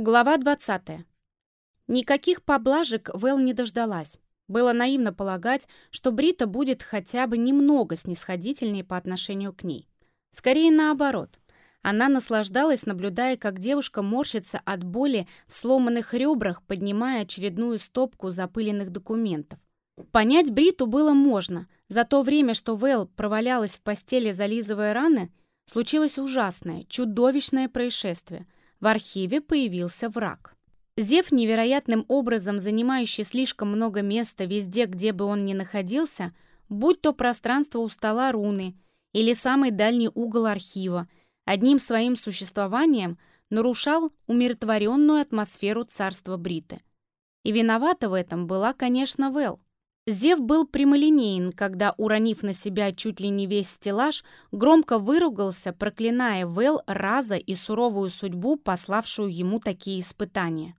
Глава 20. Никаких поблажек Вэл не дождалась. Было наивно полагать, что Брита будет хотя бы немного снисходительнее по отношению к ней. Скорее наоборот. Она наслаждалась, наблюдая, как девушка морщится от боли в сломанных ребрах, поднимая очередную стопку запыленных документов. Понять Бриту было можно. За то время, что Вэл провалялась в постели, зализывая раны, случилось ужасное, чудовищное происшествие – в архиве появился враг. Зев, невероятным образом занимающий слишком много места везде, где бы он ни находился, будь то пространство у стола руны или самый дальний угол архива, одним своим существованием нарушал умиротворенную атмосферу царства Бриты. И виновата в этом была, конечно, Вэл. Зев был прямолинеен, когда, уронив на себя чуть ли не весь стеллаж, громко выругался, проклиная Вэл раза и суровую судьбу, пославшую ему такие испытания.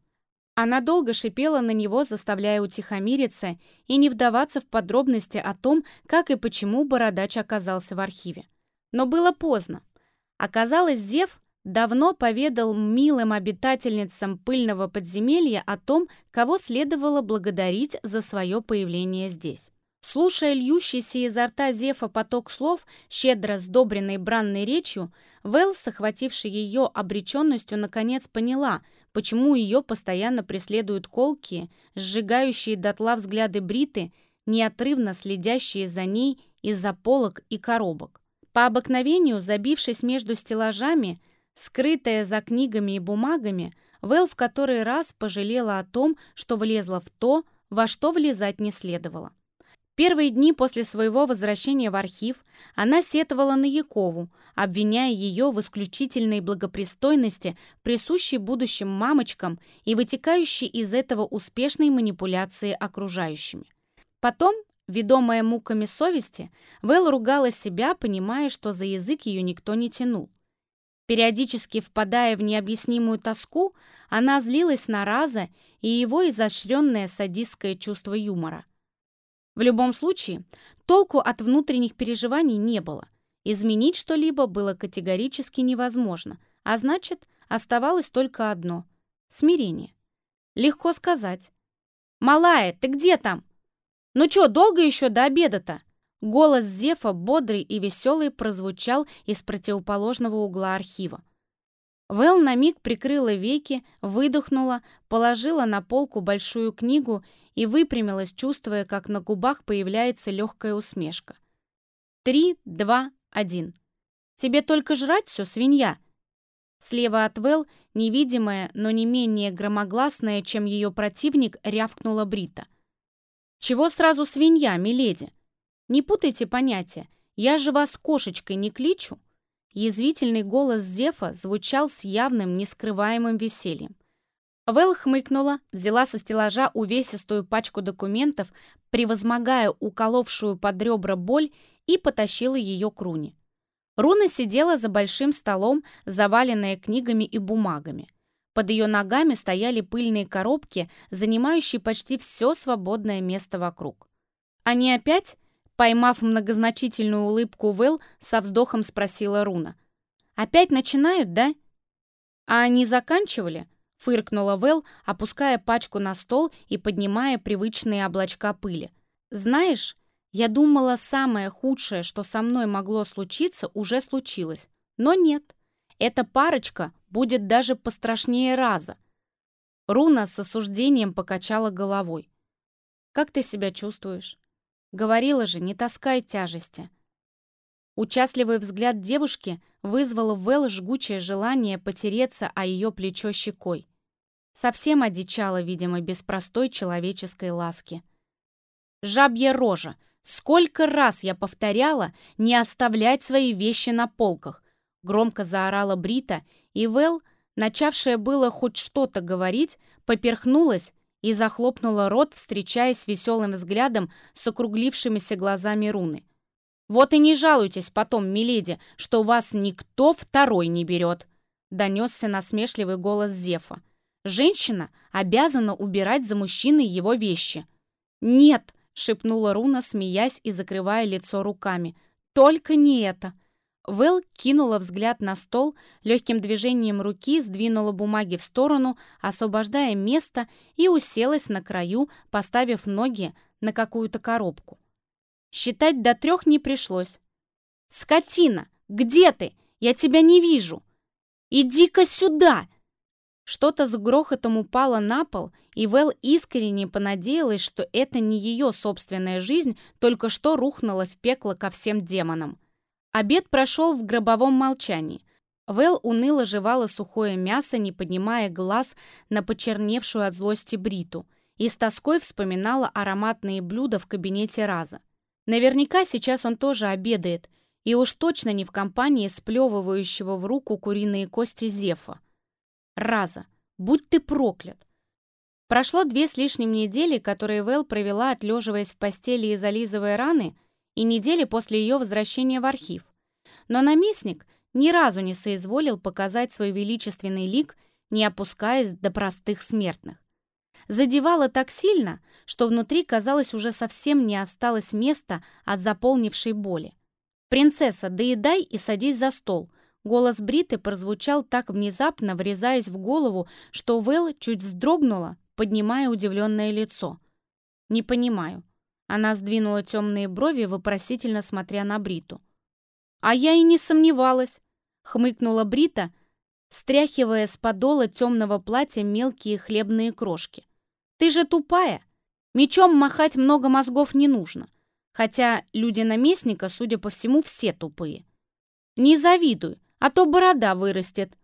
Она долго шипела на него, заставляя утихомириться и не вдаваться в подробности о том, как и почему Бородач оказался в архиве. Но было поздно. Оказалось, Зев давно поведал милым обитательницам пыльного подземелья о том, кого следовало благодарить за свое появление здесь. Слушая льющийся изо рта Зефа поток слов, щедро сдобренный бранной речью, Вэл, охвативший ее обреченностью, наконец поняла, почему ее постоянно преследуют колки, сжигающие дотла взгляды Бриты, неотрывно следящие за ней из-за полок и коробок. По обыкновению, забившись между стеллажами, Скрытая за книгами и бумагами, Вэл в который раз пожалела о том, что влезла в то, во что влезать не следовало. Первые дни после своего возвращения в архив она сетовала на Якову, обвиняя ее в исключительной благопристойности, присущей будущим мамочкам и вытекающей из этого успешной манипуляции окружающими. Потом, ведомая муками совести, Вэл ругала себя, понимая, что за язык ее никто не тянул. Периодически впадая в необъяснимую тоску, она злилась на Раза и его изощренное садистское чувство юмора. В любом случае, толку от внутренних переживаний не было. Изменить что-либо было категорически невозможно, а значит, оставалось только одно — смирение. Легко сказать. «Малая, ты где там? Ну чё, долго еще до обеда-то?» Голос Зефа, бодрый и веселый, прозвучал из противоположного угла архива. Вэл на миг прикрыла веки, выдохнула, положила на полку большую книгу и выпрямилась, чувствуя, как на губах появляется легкая усмешка. «Три, два, один. Тебе только жрать все, свинья!» Слева от Вэл, невидимая, но не менее громогласная, чем ее противник, рявкнула Брита. «Чего сразу свинья, миледи?» Не путайте понятия. Я же вас кошечкой не кличу. Язвительный голос Зефа звучал с явным, нескрываемым весельем. Вэл хмыкнула, взяла со стеллажа увесистую пачку документов, превозмогая уколовшую под ребра боль, и потащила ее к Руне. Руна сидела за большим столом, заваленная книгами и бумагами. Под ее ногами стояли пыльные коробки, занимающие почти все свободное место вокруг. «Они опять?» Поймав многозначительную улыбку Вэл, со вздохом спросила Руна. «Опять начинают, да?» «А они заканчивали?» — фыркнула Вэл, опуская пачку на стол и поднимая привычные облачка пыли. «Знаешь, я думала, самое худшее, что со мной могло случиться, уже случилось. Но нет. Эта парочка будет даже пострашнее раза». Руна с осуждением покачала головой. «Как ты себя чувствуешь?» Говорила же, не таскай тяжести. Участливый взгляд девушки вызвал в Вэл жгучее желание потереться о ее плечо щекой. Совсем одичала, видимо, без простой человеческой ласки. «Жабья рожа! Сколько раз я повторяла не оставлять свои вещи на полках!» Громко заорала Брита, и Вэл, начавшая было хоть что-то говорить, поперхнулась и захлопнула рот, встречаясь веселым взглядом с округлившимися глазами руны. «Вот и не жалуйтесь потом, миледи, что вас никто второй не берет», донесся насмешливый голос Зефа. «Женщина обязана убирать за мужчиной его вещи». «Нет», — шепнула Руна, смеясь и закрывая лицо руками. «Только не это». Вэл кинула взгляд на стол, легким движением руки сдвинула бумаги в сторону, освобождая место и уселась на краю, поставив ноги на какую-то коробку. Считать до трех не пришлось. «Скотина! Где ты? Я тебя не вижу! Иди-ка сюда!» Что-то с грохотом упало на пол, и Вэл искренне понадеялась, что это не ее собственная жизнь только что рухнула в пекло ко всем демонам. Обед прошел в гробовом молчании. Вэл уныло жевала сухое мясо, не поднимая глаз на почерневшую от злости Бриту, и с тоской вспоминала ароматные блюда в кабинете Раза. Наверняка сейчас он тоже обедает, и уж точно не в компании сплевывающего в руку куриные кости Зефа. Раза, будь ты проклят! Прошло две с лишним недели, которые Вэл провела, отлеживаясь в постели и зализывая раны, и недели после ее возвращения в архив. Но наместник ни разу не соизволил показать свой величественный лик, не опускаясь до простых смертных. Задевало так сильно, что внутри, казалось, уже совсем не осталось места от заполнившей боли. «Принцесса, доедай и садись за стол», Голос Бриты прозвучал так внезапно, врезаясь в голову, что Вэл чуть вздрогнула, поднимая удивленное лицо. «Не понимаю». Она сдвинула темные брови, вопросительно смотря на Бриту. «А я и не сомневалась», — хмыкнула Брита, стряхивая с подола темного платья мелкие хлебные крошки. «Ты же тупая. Мечом махать много мозгов не нужно. Хотя люди наместника, судя по всему, все тупые. Не завидуй, а то борода вырастет.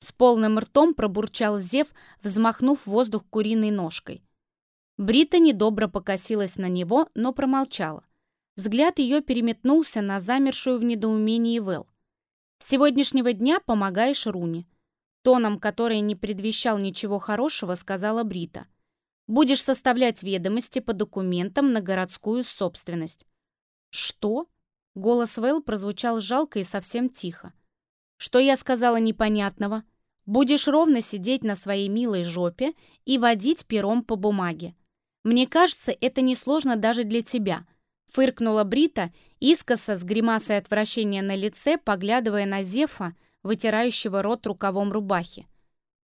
С полным ртом пробурчал Зев, взмахнув воздух куриной ножкой. Брита недобро покосилась на него, но промолчала. Взгляд ее переметнулся на замершую в недоумении Вэл. «С сегодняшнего дня помогаешь Руне», тоном, который не предвещал ничего хорошего, сказала Брита. «Будешь составлять ведомости по документам на городскую собственность». «Что?» Голос Вэл прозвучал жалко и совсем тихо. Что я сказала непонятного? Будешь ровно сидеть на своей милой жопе и водить пером по бумаге. Мне кажется, это несложно даже для тебя. Фыркнула Брита, искоса с гримасой отвращения на лице, поглядывая на Зефа, вытирающего рот рукавом рубахи.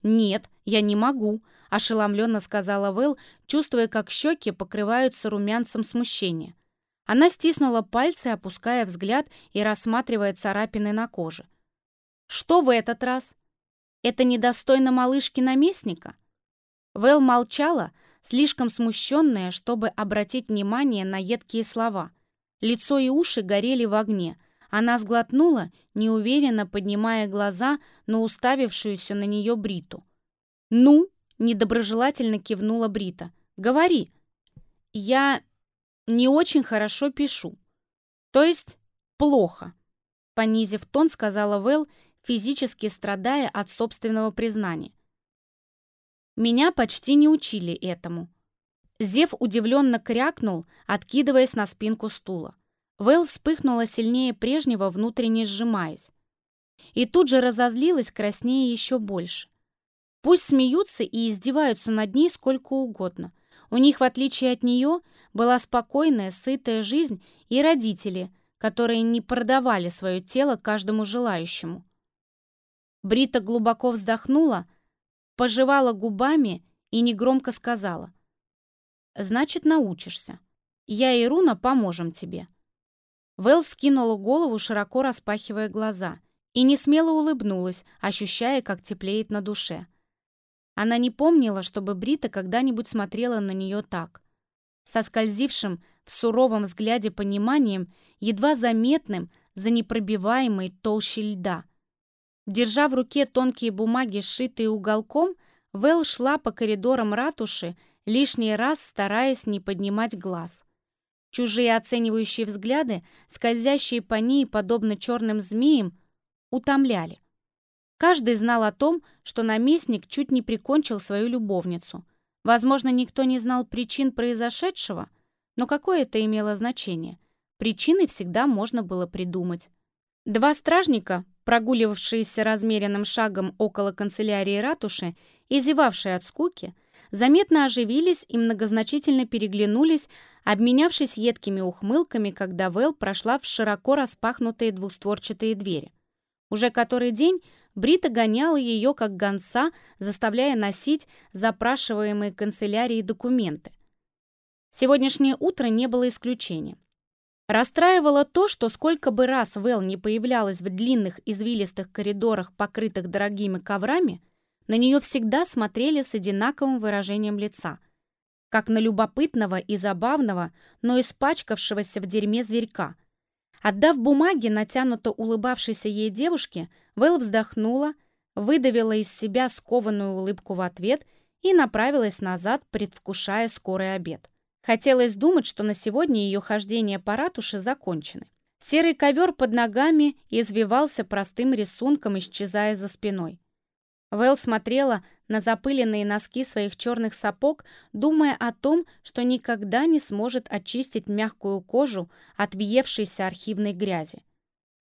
«Нет, я не могу», — ошеломленно сказала Вэл, чувствуя, как щеки покрываются румянцем смущения. Она стиснула пальцы, опуская взгляд и рассматривая царапины на коже. Что в этот раз? Это недостойно малышки-наместника? Вэл молчала, слишком смущенная, чтобы обратить внимание на едкие слова. Лицо и уши горели в огне. Она сглотнула, неуверенно поднимая глаза на уставившуюся на нее Бриту. «Ну?» — недоброжелательно кивнула Брита. «Говори». «Я не очень хорошо пишу. То есть плохо», — понизив тон, сказала Вэл физически страдая от собственного признания. Меня почти не учили этому. Зев удивленно крякнул, откидываясь на спинку стула. Вэл вспыхнула сильнее прежнего, внутренне сжимаясь. И тут же разозлилась, краснее еще больше. Пусть смеются и издеваются над ней сколько угодно. У них, в отличие от нее, была спокойная, сытая жизнь и родители, которые не продавали свое тело каждому желающему. Брита глубоко вздохнула, пожевала губами и негромко сказала. «Значит, научишься. Я и Руна поможем тебе». Вэл скинула голову, широко распахивая глаза, и не смело улыбнулась, ощущая, как теплеет на душе. Она не помнила, чтобы Брита когда-нибудь смотрела на нее так. Со скользившим в суровом взгляде пониманием, едва заметным за непробиваемой толщей льда. Держа в руке тонкие бумаги, сшитые уголком, Вэл шла по коридорам ратуши, лишний раз стараясь не поднимать глаз. Чужие оценивающие взгляды, скользящие по ней, подобно черным змеям, утомляли. Каждый знал о том, что наместник чуть не прикончил свою любовницу. Возможно, никто не знал причин произошедшего, но какое это имело значение? Причины всегда можно было придумать. Два стражника, прогуливавшиеся размеренным шагом около канцелярии ратуши и зевавшие от скуки, заметно оживились и многозначительно переглянулись, обменявшись едкими ухмылками, когда Вэл прошла в широко распахнутые двустворчатые двери. Уже который день Брита гоняла ее как гонца, заставляя носить запрашиваемые канцелярией документы. Сегодняшнее утро не было исключением. Расстраивало то, что сколько бы раз Вэл не появлялась в длинных извилистых коридорах, покрытых дорогими коврами, на нее всегда смотрели с одинаковым выражением лица, как на любопытного и забавного, но испачкавшегося в дерьме зверька. Отдав бумаги натянуто улыбавшейся ей девушке, Вэл вздохнула, выдавила из себя скованную улыбку в ответ и направилась назад, предвкушая скорый обед. Хотелось думать, что на сегодня ее хождение по ратуше закончены. Серый ковер под ногами извивался простым рисунком, исчезая за спиной. Вэл смотрела на запыленные носки своих черных сапог, думая о том, что никогда не сможет очистить мягкую кожу от въевшейся архивной грязи.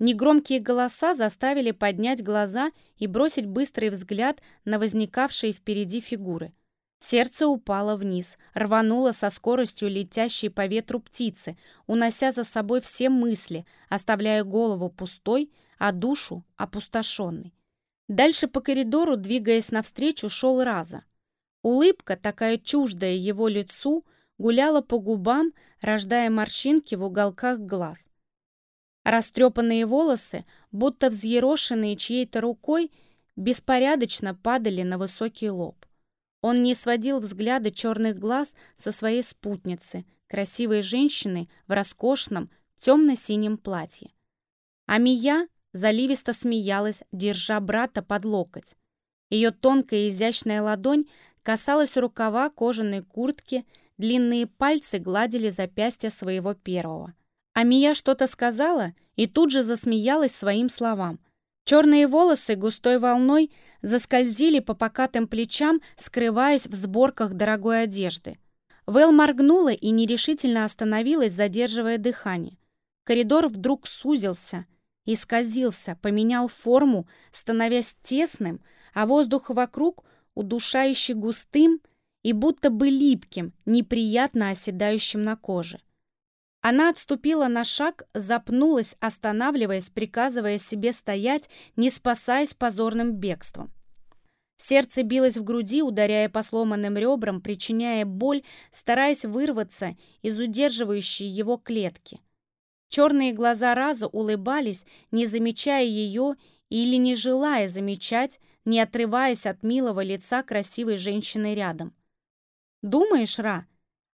Негромкие голоса заставили поднять глаза и бросить быстрый взгляд на возникавшие впереди фигуры. Сердце упало вниз, рвануло со скоростью летящей по ветру птицы, унося за собой все мысли, оставляя голову пустой, а душу опустошенной. Дальше по коридору, двигаясь навстречу, шел Раза. Улыбка, такая чуждая его лицу, гуляла по губам, рождая морщинки в уголках глаз. Растрепанные волосы, будто взъерошенные чьей-то рукой, беспорядочно падали на высокий лоб. Он не сводил взгляда черных глаз со своей спутницы, красивой женщины в роскошном темно-синем платье. А Мия заливисто смеялась, держа брата под локоть. Ее тонкая изящная ладонь касалась рукава кожаной куртки, длинные пальцы гладили запястье своего первого. А Мия что-то сказала и тут же засмеялась своим словам. Черные волосы густой волной заскользили по покатым плечам, скрываясь в сборках дорогой одежды. Вэл моргнула и нерешительно остановилась, задерживая дыхание. Коридор вдруг сузился, исказился, поменял форму, становясь тесным, а воздух вокруг удушающе густым и будто бы липким, неприятно оседающим на коже. Она отступила на шаг, запнулась, останавливаясь, приказывая себе стоять, не спасаясь позорным бегством. Сердце билось в груди, ударяя по сломанным ребрам, причиняя боль, стараясь вырваться из удерживающей его клетки. Черные глаза Раза улыбались, не замечая ее или не желая замечать, не отрываясь от милого лица красивой женщины рядом. «Думаешь, Ра?»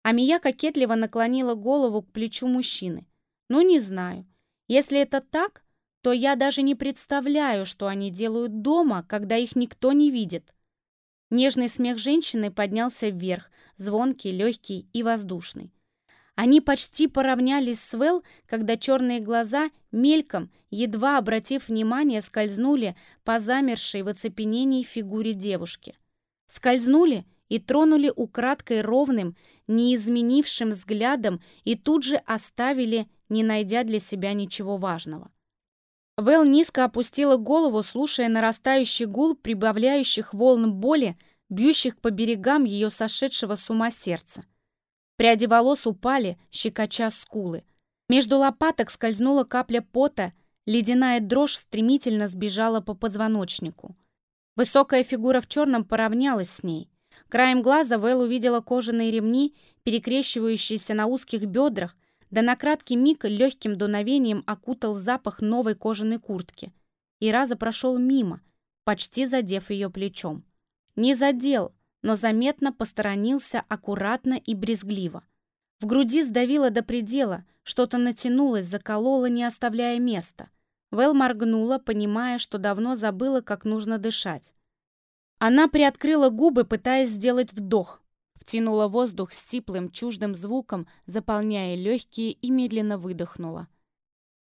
Амия кокетливо наклонила голову к плечу мужчины. «Ну, не знаю. Если это так, то я даже не представляю, что они делают дома, когда их никто не видит». Нежный смех женщины поднялся вверх, звонкий, легкий и воздушный. Они почти поравнялись с Вэл, когда черные глаза, мельком, едва обратив внимание, скользнули по замершей в оцепенении фигуре девушки. Скользнули и тронули украдкой ровным, неизменившим взглядом и тут же оставили, не найдя для себя ничего важного. Вэл низко опустила голову, слушая нарастающий гул прибавляющих волн боли, бьющих по берегам ее сошедшего с ума сердца. Пряди волос упали, щекоча скулы. Между лопаток скользнула капля пота, ледяная дрожь стремительно сбежала по позвоночнику. Высокая фигура в черном поравнялась с ней. Краем глаза Вэл увидела кожаные ремни, перекрещивающиеся на узких бедрах, да на краткий миг легким дуновением окутал запах новой кожаной куртки. И раза прошел мимо, почти задев ее плечом. Не задел, но заметно посторонился аккуратно и брезгливо. В груди сдавило до предела, что-то натянулось, закололо, не оставляя места. Вэл моргнула, понимая, что давно забыла, как нужно дышать. Она приоткрыла губы, пытаясь сделать вдох. Втянула воздух с теплым, чуждым звуком, заполняя легкие и медленно выдохнула.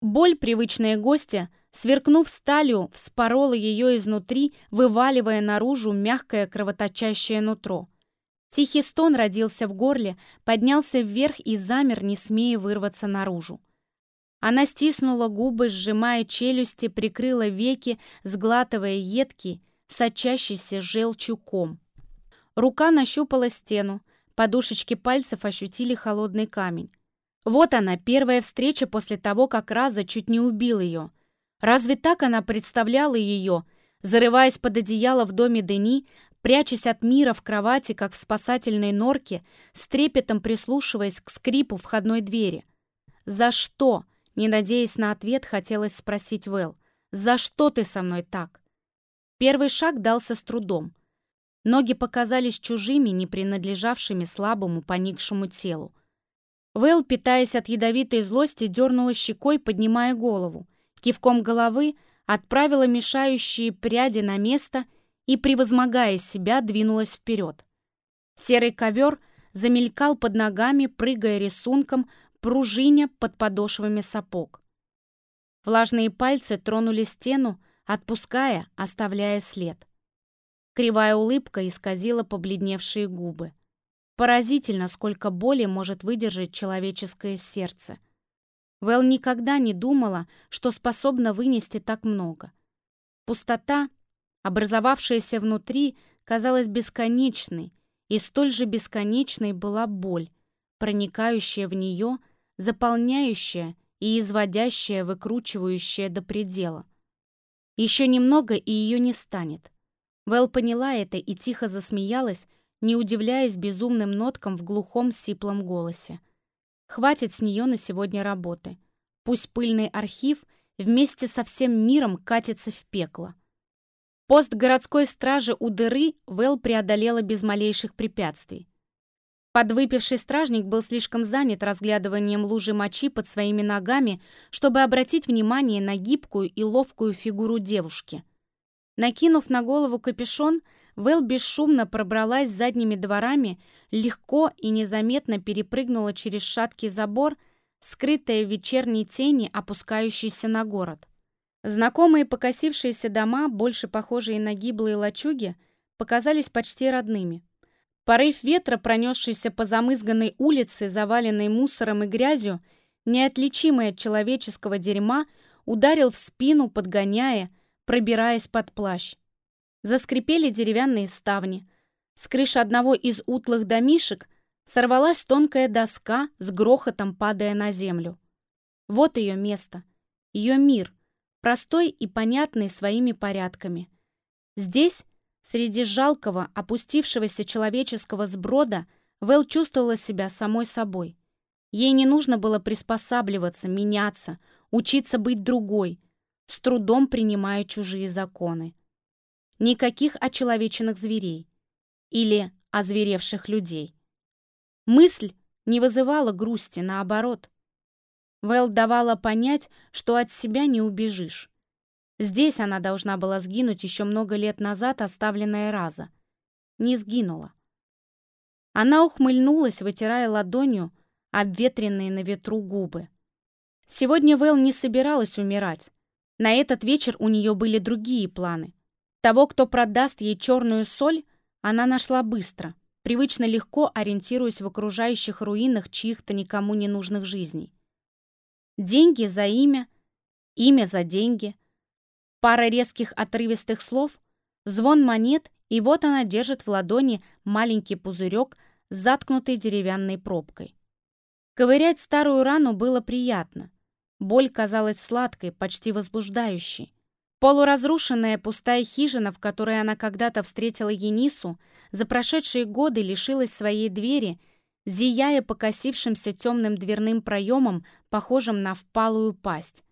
Боль, привычная гостя, сверкнув сталью, вспорола ее изнутри, вываливая наружу мягкое кровоточащее нутро. Тихий стон родился в горле, поднялся вверх и замер, не смея вырваться наружу. Она стиснула губы, сжимая челюсти, прикрыла веки, сглатывая едкий, сочащийся желчью ком. Рука нащупала стену, подушечки пальцев ощутили холодный камень. Вот она, первая встреча после того, как Раза чуть не убил ее. Разве так она представляла ее, зарываясь под одеяло в доме Дени, прячась от мира в кровати, как в спасательной норке, с трепетом прислушиваясь к скрипу входной двери? «За что?» — не надеясь на ответ, хотелось спросить Вэл. «За что ты со мной так?» Первый шаг дался с трудом. Ноги показались чужими, не принадлежавшими слабому, поникшему телу. Вэл, питаясь от ядовитой злости, дернула щекой, поднимая голову. Кивком головы отправила мешающие пряди на место и, превозмогая себя, двинулась вперед. Серый ковер замелькал под ногами, прыгая рисунком, пружиня под подошвами сапог. Влажные пальцы тронули стену, отпуская, оставляя след. Кривая улыбка исказила побледневшие губы. Поразительно, сколько боли может выдержать человеческое сердце. Вэл никогда не думала, что способна вынести так много. Пустота, образовавшаяся внутри, казалась бесконечной, и столь же бесконечной была боль, проникающая в нее, заполняющая и изводящая, выкручивающая до предела. Еще немного, и ее не станет. Вэл поняла это и тихо засмеялась, не удивляясь безумным ноткам в глухом сиплом голосе. Хватит с нее на сегодня работы. Пусть пыльный архив вместе со всем миром катится в пекло. Пост городской стражи у дыры Вэл преодолела без малейших препятствий. Подвыпивший стражник был слишком занят разглядыванием лужи мочи под своими ногами, чтобы обратить внимание на гибкую и ловкую фигуру девушки. Накинув на голову капюшон, Вэл бесшумно пробралась задними дворами, легко и незаметно перепрыгнула через шаткий забор, скрытая в вечерней тени, опускающейся на город. Знакомые покосившиеся дома, больше похожие на гиблые лачуги, показались почти родными. Порыв ветра, пронесшийся по замызганной улице, заваленной мусором и грязью, неотличимый от человеческого дерьма, ударил в спину, подгоняя, пробираясь под плащ. Заскрипели деревянные ставни. С крыши одного из утлых домишек сорвалась тонкая доска, с грохотом падая на землю. Вот ее место, ее мир, простой и понятный своими порядками. Здесь, среди жалкого, опустившегося человеческого сброда, Вэл чувствовала себя самой собой. Ей не нужно было приспосабливаться, меняться, учиться быть другой, с трудом принимая чужие законы. Никаких очеловеченных зверей или озверевших людей. Мысль не вызывала грусти, наоборот. Вэл давала понять, что от себя не убежишь. Здесь она должна была сгинуть еще много лет назад, оставленная Раза. Не сгинула. Она ухмыльнулась, вытирая ладонью обветренные на ветру губы. Сегодня Вэл не собиралась умирать. На этот вечер у нее были другие планы. Того, кто продаст ей черную соль, она нашла быстро, привычно легко ориентируясь в окружающих руинах чьих-то никому не нужных жизней. Деньги за имя, имя за деньги, пара резких отрывистых слов, звон монет, и вот она держит в ладони маленький пузырек с заткнутой деревянной пробкой. Ковырять старую рану было приятно. Боль казалась сладкой, почти возбуждающей. Полуразрушенная пустая хижина, в которой она когда-то встретила Енису, за прошедшие годы лишилась своей двери, зияя покосившимся темным дверным проемом, похожим на впалую пасть.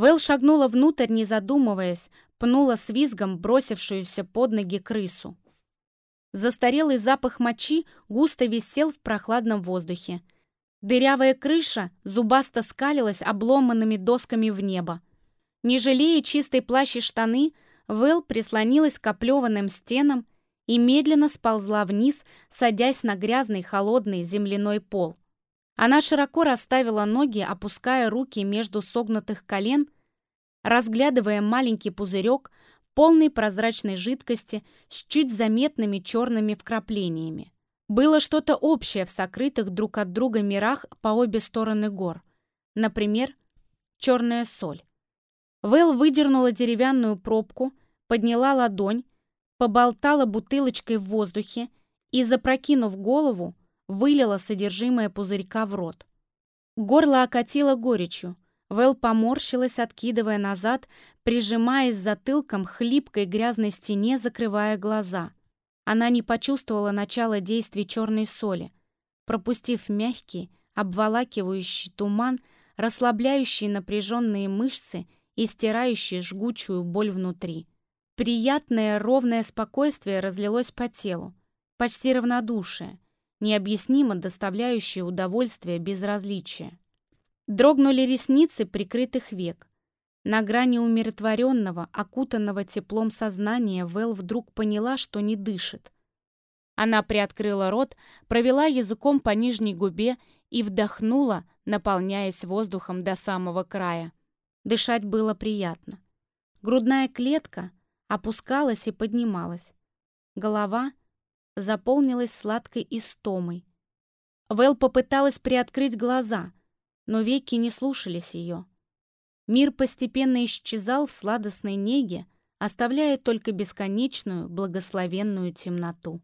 Вэл шагнула внутрь, не задумываясь, пнула с визгом бросившуюся под ноги крысу. Застарелый запах мочи густо висел в прохладном воздухе. Дырявая крыша зубасто скалилась обломанными досками в небо. Не жалея чистой плащ и штаны, Вэл прислонилась к оплеванным стенам и медленно сползла вниз, садясь на грязный холодный земляной пол. Она широко расставила ноги, опуская руки между согнутых колен, разглядывая маленький пузырек, полный прозрачной жидкости с чуть заметными черными вкраплениями. Было что-то общее в сокрытых друг от друга мирах по обе стороны гор. Например, черная соль. Вэл выдернула деревянную пробку, подняла ладонь, поболтала бутылочкой в воздухе и, запрокинув голову, вылила содержимое пузырька в рот. Горло окатило горечью. Вэл поморщилась, откидывая назад, прижимаясь затылком хлипкой грязной стене, закрывая глаза. Она не почувствовала начала действий черной соли. Пропустив мягкий, обволакивающий туман, расслабляющий напряженные мышцы и стирающий жгучую боль внутри. Приятное ровное спокойствие разлилось по телу, почти равнодушие, необъяснимо доставляющее удовольствие безразличия. Дрогнули ресницы прикрытых век. На грани умиротворенного, окутанного теплом сознания Вэл вдруг поняла, что не дышит. Она приоткрыла рот, провела языком по нижней губе и вдохнула, наполняясь воздухом до самого края. Дышать было приятно. Грудная клетка опускалась и поднималась. Голова заполнилась сладкой истомой. Вэл попыталась приоткрыть глаза, но веки не слушались ее. Мир постепенно исчезал в сладостной неге, оставляя только бесконечную благословенную темноту.